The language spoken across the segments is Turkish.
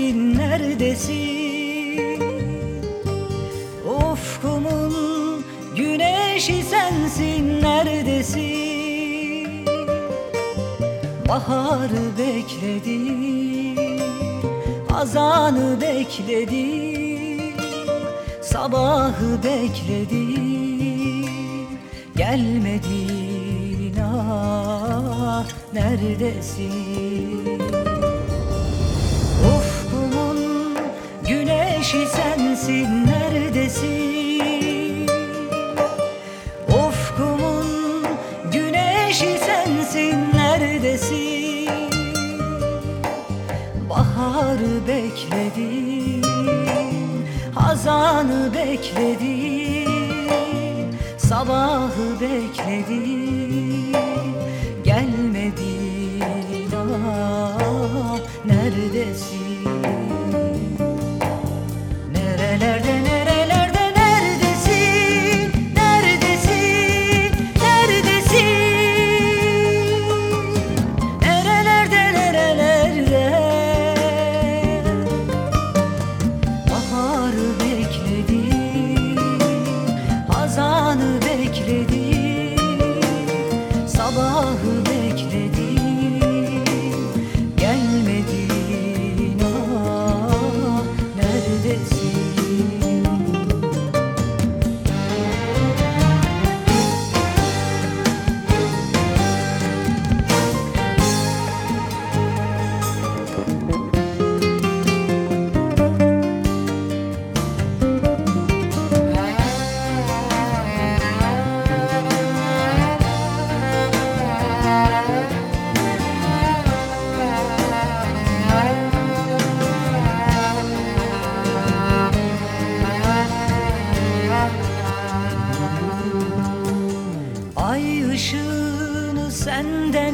neredesin neredesin? Ufkumun güneşi sensin neredesin? Baharı bekledim azanı bekledim Sabahı bekledim gelmedin ah neredesin? Sensin neredesin? Ufkumun güneşi sensin neredesin? Baharı bekledim Hazanı bekledim Sabahı bekledim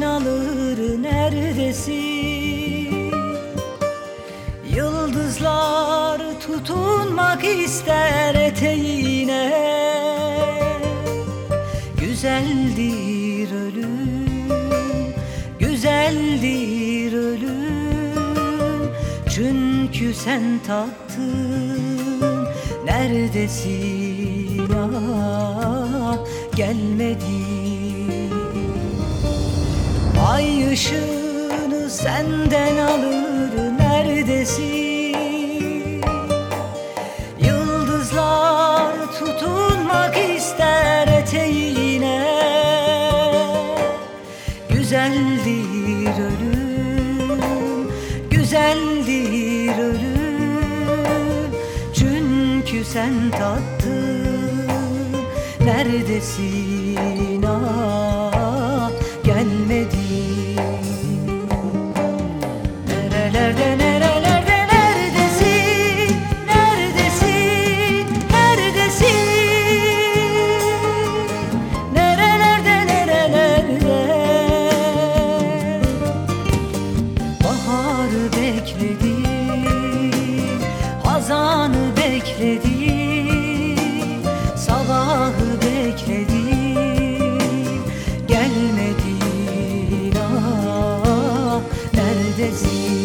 alır neredesin? Yıldızlar tutunmak ister eteğine. Güzeldir ölüm, güzeldir ölüm. Çünkü sen tattın neredesin? Ah gelmedin Ay ışığını senden alır neredesin? Yıldızlar tutunmak ister eteğine Güzeldir ölüm, güzeldir ölüm Çünkü sen tattın neredesin? bekledim Sabahı bekledim Gelmedin ah Neredesin?